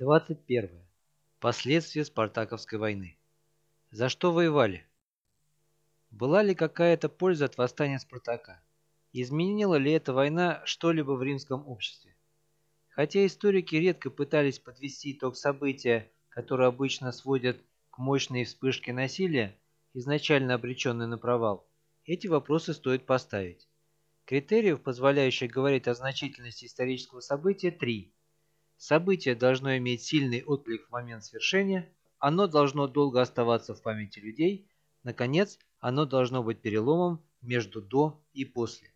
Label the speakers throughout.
Speaker 1: 21. Последствия Спартаковской войны. За что воевали? Была ли какая-то польза от восстания Спартака? Изменила ли эта война что-либо в римском обществе? Хотя историки редко пытались подвести итог события, которые обычно сводят к мощной вспышке насилия, изначально обреченной на провал, эти вопросы стоит поставить. Критериев, позволяющих говорить о значительности исторического события, три. Событие должно иметь сильный отклик в момент свершения, оно должно долго оставаться в памяти людей, наконец, оно должно быть переломом между «до» и «после».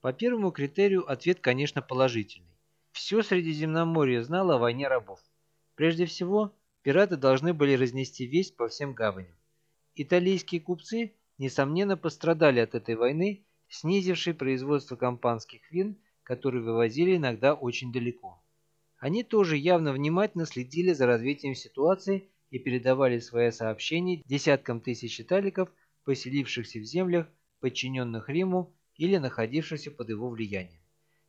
Speaker 1: По первому критерию ответ, конечно, положительный. Все Средиземноморье знало о войне рабов. Прежде всего, пираты должны были разнести весть по всем гаваням. Италийские купцы, несомненно, пострадали от этой войны снизивший производство компанских вин, которые вывозили иногда очень далеко. Они тоже явно внимательно следили за развитием ситуации и передавали свои сообщения десяткам тысяч италиков, поселившихся в землях, подчиненных Риму или находившихся под его влиянием.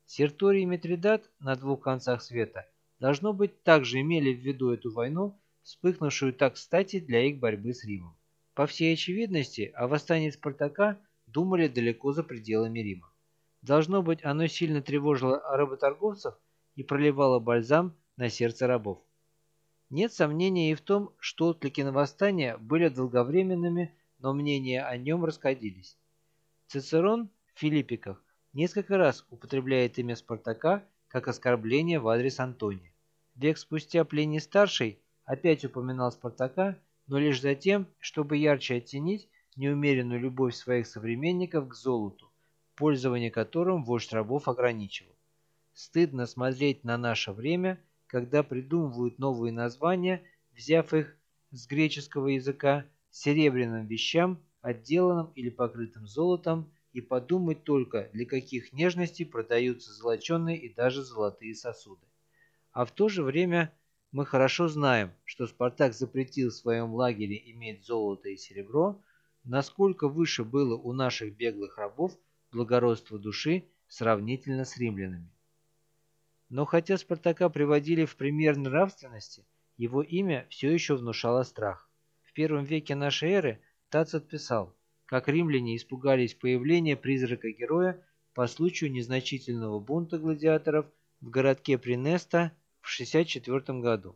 Speaker 1: Серторий и Митридат на двух концах света должно быть также имели в виду эту войну, вспыхнувшую так кстати для их борьбы с Римом. По всей очевидности, о восстании Спартака думали далеко за пределами Рима. Должно быть, оно сильно тревожило работорговцев и проливало бальзам на сердце рабов. Нет сомнения и в том, что отклики на восстание были долговременными, но мнения о нем расходились. Цицерон в Филиппиках несколько раз употребляет имя Спартака как оскорбление в адрес Антония. Век спустя Плений Старший опять упоминал Спартака, но лишь за тем, чтобы ярче оттенить неумеренную любовь своих современников к золоту, пользование которым вождь рабов ограничивал. Стыдно смотреть на наше время, когда придумывают новые названия, взяв их с греческого языка, серебряным вещам, отделанным или покрытым золотом, и подумать только, для каких нежностей продаются золоченые и даже золотые сосуды. А в то же время мы хорошо знаем, что Спартак запретил в своем лагере иметь золото и серебро, насколько выше было у наших беглых рабов благородство души сравнительно с римлянами. Но хотя Спартака приводили в пример нравственности, его имя все еще внушало страх. В первом веке нашей эры Тацит писал, как римляне испугались появления призрака героя по случаю незначительного бунта гладиаторов в городке Принеста в 64 году.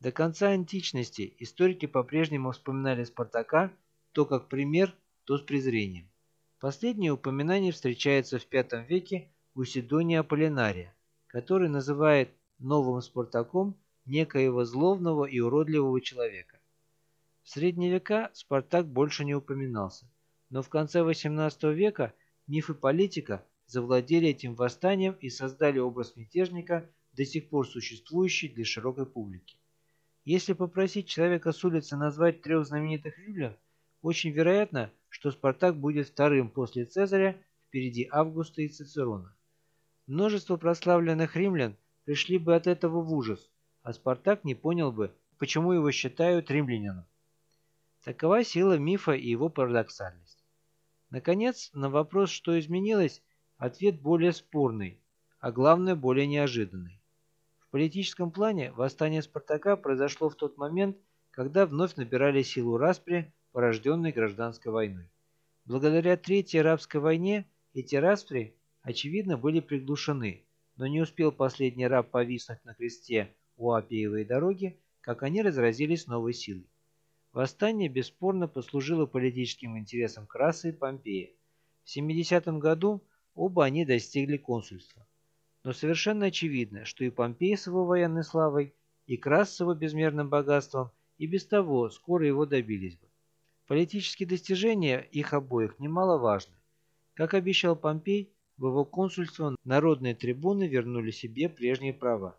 Speaker 1: До конца античности историки по-прежнему вспоминали Спартака то как пример, то с презрением. Последнее упоминание встречается в V веке у Сидония Аполлинария, который называет новым Спартаком некоего зловного и уродливого человека. В средние века Спартак больше не упоминался, но в конце XVIII века мифы политика завладели этим восстанием и создали образ мятежника, до сих пор существующий для широкой публики. Если попросить человека с улицы назвать трех знаменитых римлян, очень вероятно, что Спартак будет вторым после Цезаря впереди Августа и Цицерона. Множество прославленных римлян пришли бы от этого в ужас, а Спартак не понял бы, почему его считают римлянином. Такова сила мифа и его парадоксальность. Наконец, на вопрос, что изменилось, ответ более спорный, а главное более неожиданный. В политическом плане восстание Спартака произошло в тот момент, когда вновь набирали силу распри порожденной гражданской войной. Благодаря Третьей арабской войне эти распри, очевидно, были приглушены, но не успел последний раб повиснуть на кресте у Апиевой дороги, как они разразились новой силой. Восстание бесспорно послужило политическим интересам Краса и Помпея. В 70 году оба они достигли консульства. Но совершенно очевидно, что и Помпей с его военной славой, и Крас с его безмерным богатством и без того скоро его добились бы. Политические достижения их обоих немаловажны. Как обещал Помпей, его консульство народные трибуны вернули себе прежние права.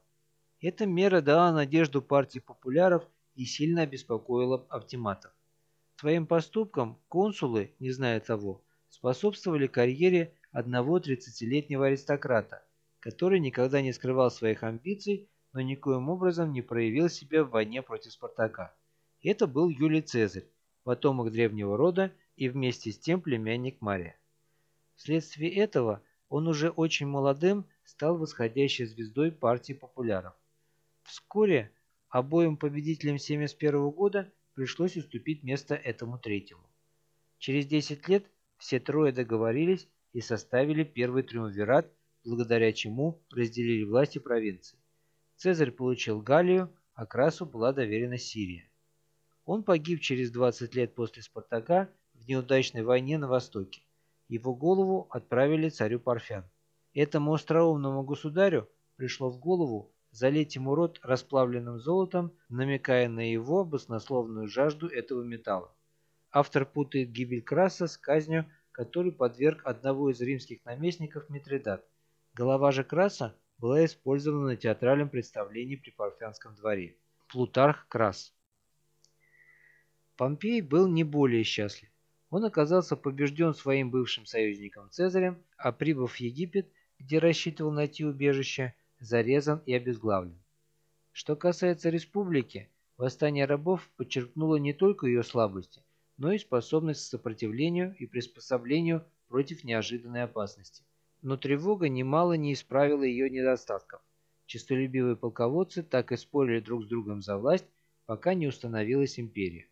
Speaker 1: Эта мера дала надежду партии популяров и сильно обеспокоила оптиматов. Своим поступкам консулы, не зная того, способствовали карьере одного 30-летнего аристократа, который никогда не скрывал своих амбиций, но никоим образом не проявил себя в войне против Спартака. Это был Юлий Цезарь, потомок древнего рода и вместе с тем племянник Мария. Вследствие этого он уже очень молодым стал восходящей звездой партии популяров. Вскоре обоим победителям 71 года пришлось уступить место этому третьему. Через 10 лет все трое договорились и составили первый триумвират, благодаря чему разделили власти провинции. Цезарь получил Галлию, а Красу была доверена Сирия. Он погиб через 20 лет после Спартака в неудачной войне на Востоке. Его голову отправили царю Парфян. Этому остроумному государю пришло в голову залить ему рот расплавленным золотом, намекая на его баснословную жажду этого металла. Автор путает гибель Краса с казнью, которой подверг одного из римских наместников Митридат. Голова же Краса была использована на театральном представлении при Парфянском дворе. Плутарх Крас. Помпей был не более счастлив. Он оказался побежден своим бывшим союзником Цезарем, а прибыв в Египет, где рассчитывал найти убежище, зарезан и обезглавлен. Что касается республики, восстание рабов подчеркнуло не только ее слабости, но и способность к сопротивлению и приспособлению против неожиданной опасности. Но тревога немало не исправила ее недостатков. Честолюбивые полководцы так и спорили друг с другом за власть, пока не установилась империя.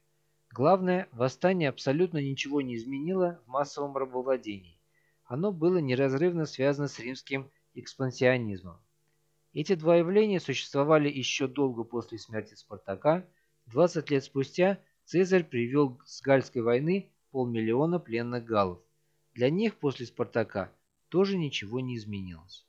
Speaker 1: Главное, восстание абсолютно ничего не изменило в массовом рабовладении. Оно было неразрывно связано с римским экспансионизмом. Эти два явления существовали еще долго после смерти Спартака. 20 лет спустя Цезарь привел с Гальской войны полмиллиона пленных галлов. Для них после Спартака тоже ничего не изменилось.